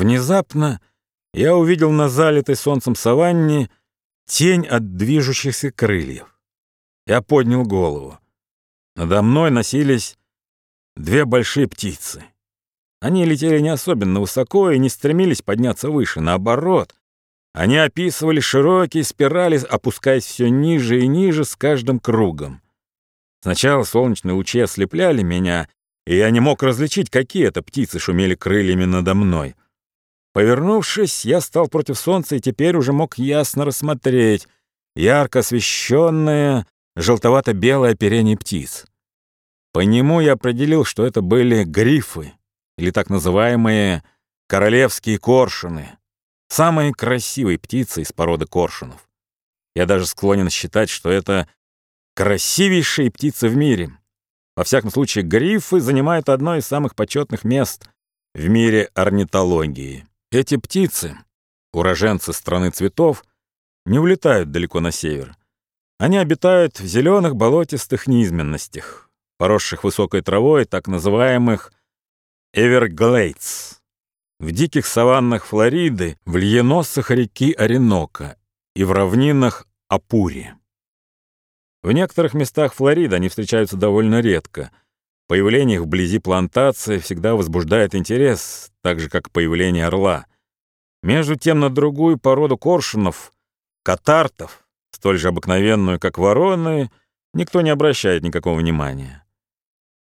Внезапно я увидел на залитой солнцем саванне тень от движущихся крыльев. Я поднял голову. Надо мной носились две большие птицы. Они летели не особенно высоко и не стремились подняться выше. Наоборот, они описывали широкие спирали, опускаясь все ниже и ниже с каждым кругом. Сначала солнечные лучи ослепляли меня, и я не мог различить, какие это птицы шумели крыльями надо мной. Повернувшись, я стал против солнца и теперь уже мог ясно рассмотреть ярко освещенное желтовато-белое оперение птиц. По нему я определил, что это были грифы, или так называемые королевские коршуны, самые красивые птицы из породы коршунов. Я даже склонен считать, что это красивейшие птицы в мире. Во всяком случае, грифы занимают одно из самых почетных мест в мире орнитологии. Эти птицы, уроженцы страны цветов, не улетают далеко на север. Они обитают в зеленых болотистых низменностях, поросших высокой травой, так называемых Эверглейдс, в диких саваннах Флориды, в льеносах реки Оренока и в равнинах Апури. В некоторых местах Флориды они встречаются довольно редко — Появление их вблизи плантации всегда возбуждает интерес, так же, как появление орла. Между тем, на другую породу коршунов, катартов, столь же обыкновенную, как вороны, никто не обращает никакого внимания.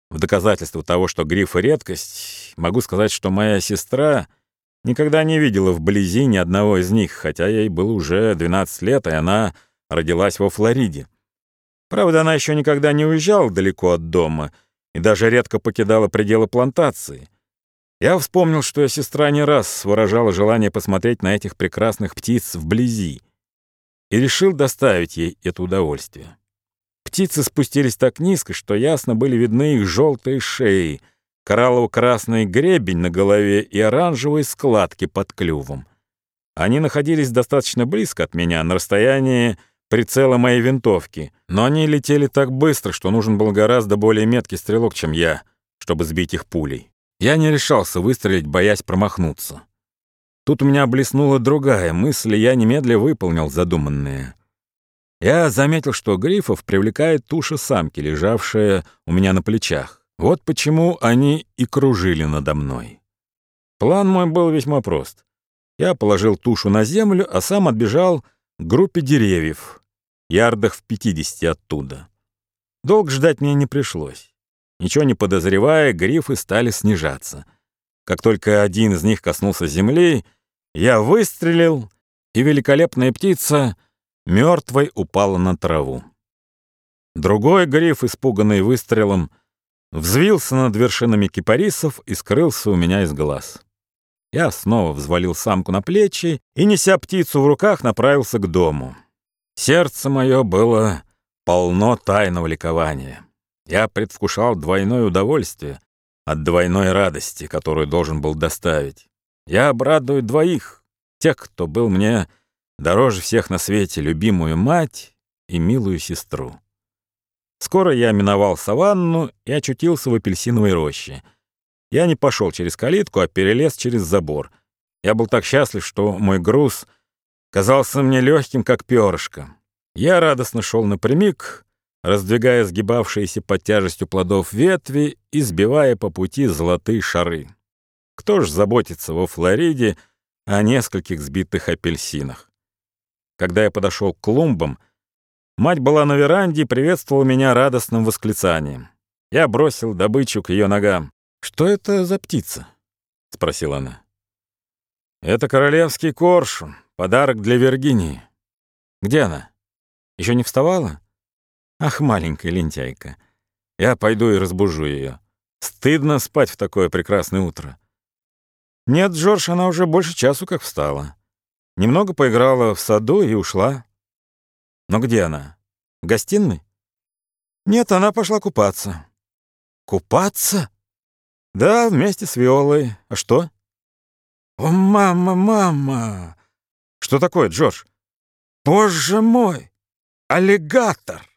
В доказательство того, что грифы — редкость, могу сказать, что моя сестра никогда не видела вблизи ни одного из них, хотя ей было уже 12 лет, и она родилась во Флориде. Правда, она еще никогда не уезжала далеко от дома — и даже редко покидала пределы плантации. Я вспомнил, что сестра не раз выражала желание посмотреть на этих прекрасных птиц вблизи, и решил доставить ей это удовольствие. Птицы спустились так низко, что ясно были видны их желтые шеи, кораллово-красный гребень на голове и оранжевые складки под клювом. Они находились достаточно близко от меня, на расстоянии прицела моей винтовки, но они летели так быстро, что нужен был гораздо более меткий стрелок, чем я, чтобы сбить их пулей. Я не решался выстрелить, боясь промахнуться. Тут у меня блеснула другая мысль, и я немедля выполнил задуманное. Я заметил, что грифов привлекает туша самки, лежавшая у меня на плечах. Вот почему они и кружили надо мной. План мой был весьма прост. Я положил тушу на землю, а сам отбежал к группе деревьев, ярдах в 50 оттуда. Долго ждать мне не пришлось. Ничего не подозревая, грифы стали снижаться. Как только один из них коснулся земли, я выстрелил, и великолепная птица мертвой упала на траву. Другой гриф, испуганный выстрелом, взвился над вершинами кипарисов и скрылся у меня из глаз. Я снова взвалил самку на плечи и, неся птицу в руках, направился к дому. Сердце мое было полно тайного ликования. Я предвкушал двойное удовольствие от двойной радости, которую должен был доставить. Я обрадую двоих, тех, кто был мне дороже всех на свете, любимую мать и милую сестру. Скоро я миновал саванну и очутился в апельсиновой роще. Я не пошел через калитку, а перелез через забор. Я был так счастлив, что мой груз — казался мне легким, как перышко. Я радостно шел напрямик, раздвигая сгибавшиеся под тяжестью плодов ветви и сбивая по пути золотые шары. Кто ж заботится во Флориде о нескольких сбитых апельсинах? Когда я подошел к клумбам, мать была на веранде и приветствовала меня радостным восклицанием. Я бросил добычу к ее ногам. «Что это за птица?» — спросила она. «Это королевский коршун», Подарок для Виргинии. Где она? Еще не вставала? Ах, маленькая лентяйка. Я пойду и разбужу ее. Стыдно спать в такое прекрасное утро. Нет, Джордж, она уже больше часу как встала. Немного поиграла в саду и ушла. Но где она? В гостиной? Нет, она пошла купаться. Купаться? Да, вместе с Виолой. А что? О, мама, мама! Что такое, Джордж? Боже мой! Аллигатор!